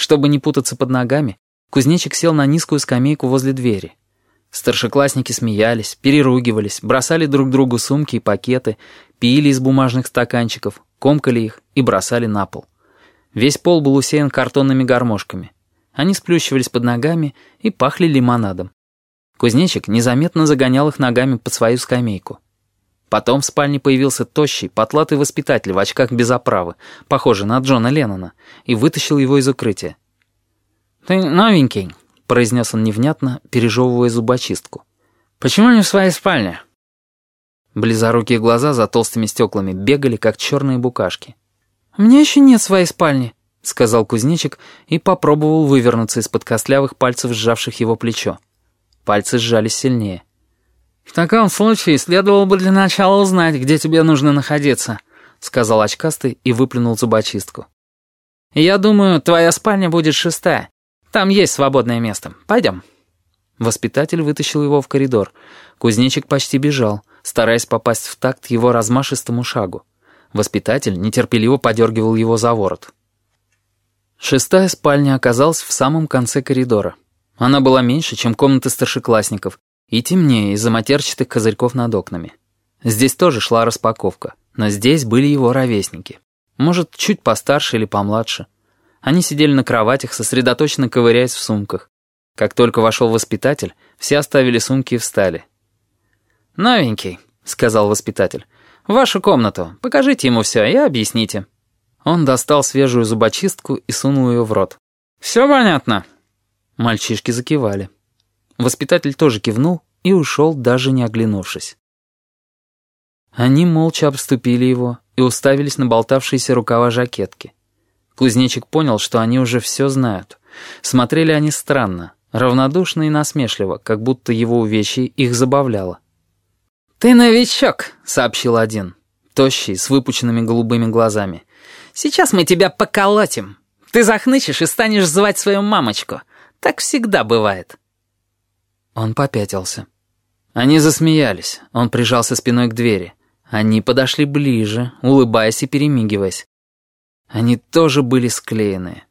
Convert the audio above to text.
Чтобы не путаться под ногами, кузнечик сел на низкую скамейку возле двери. Старшеклассники смеялись, переругивались, бросали друг другу сумки и пакеты, пили из бумажных стаканчиков, комкали их и бросали на пол. Весь пол был усеян картонными гармошками. Они сплющивались под ногами и пахли лимонадом. Кузнечик незаметно загонял их ногами под свою скамейку. Потом в спальне появился тощий, потлатый воспитатель в очках без оправы, похожий на Джона Леннона, и вытащил его из укрытия. «Ты новенький», произнес он невнятно, пережевывая зубочистку. «Почему не в своей спальне?» Близорукие глаза за толстыми стеклами бегали, как черные букашки. «У меня еще нет своей спальни», — сказал кузнечик и попробовал вывернуться из-под костлявых пальцев, сжавших его плечо. Пальцы сжались сильнее. «В таком случае следовало бы для начала узнать, где тебе нужно находиться», — сказал очкастый и выплюнул зубочистку. «Я думаю, твоя спальня будет шестая. Там есть свободное место. Пойдем». Воспитатель вытащил его в коридор. Кузнечик почти бежал, стараясь попасть в такт его размашистому шагу. Воспитатель нетерпеливо подергивал его за ворот. Шестая спальня оказалась в самом конце коридора. Она была меньше, чем комната старшеклассников, и темнее из-за матерчатых козырьков над окнами. Здесь тоже шла распаковка, но здесь были его ровесники. Может, чуть постарше или помладше. Они сидели на кроватях, сосредоточенно ковыряясь в сумках. Как только вошел воспитатель, все оставили сумки и встали. «Новенький», — сказал воспитатель, — «в вашу комнату. Покажите ему все и объясните». Он достал свежую зубочистку и сунул ее в рот. «Все понятно?» Мальчишки закивали. Воспитатель тоже кивнул и ушел, даже не оглянувшись. Они молча обступили его и уставились на болтавшиеся рукава жакетки. Кузнечик понял, что они уже все знают. Смотрели они странно, равнодушно и насмешливо, как будто его увечье их забавляло. «Ты новичок», — сообщил один, тощий, с выпученными голубыми глазами. «Сейчас мы тебя поколотим. Ты захнычешь и станешь звать свою мамочку. Так всегда бывает». Он попятился. Они засмеялись. Он прижался спиной к двери. Они подошли ближе, улыбаясь и перемигиваясь. Они тоже были склеены.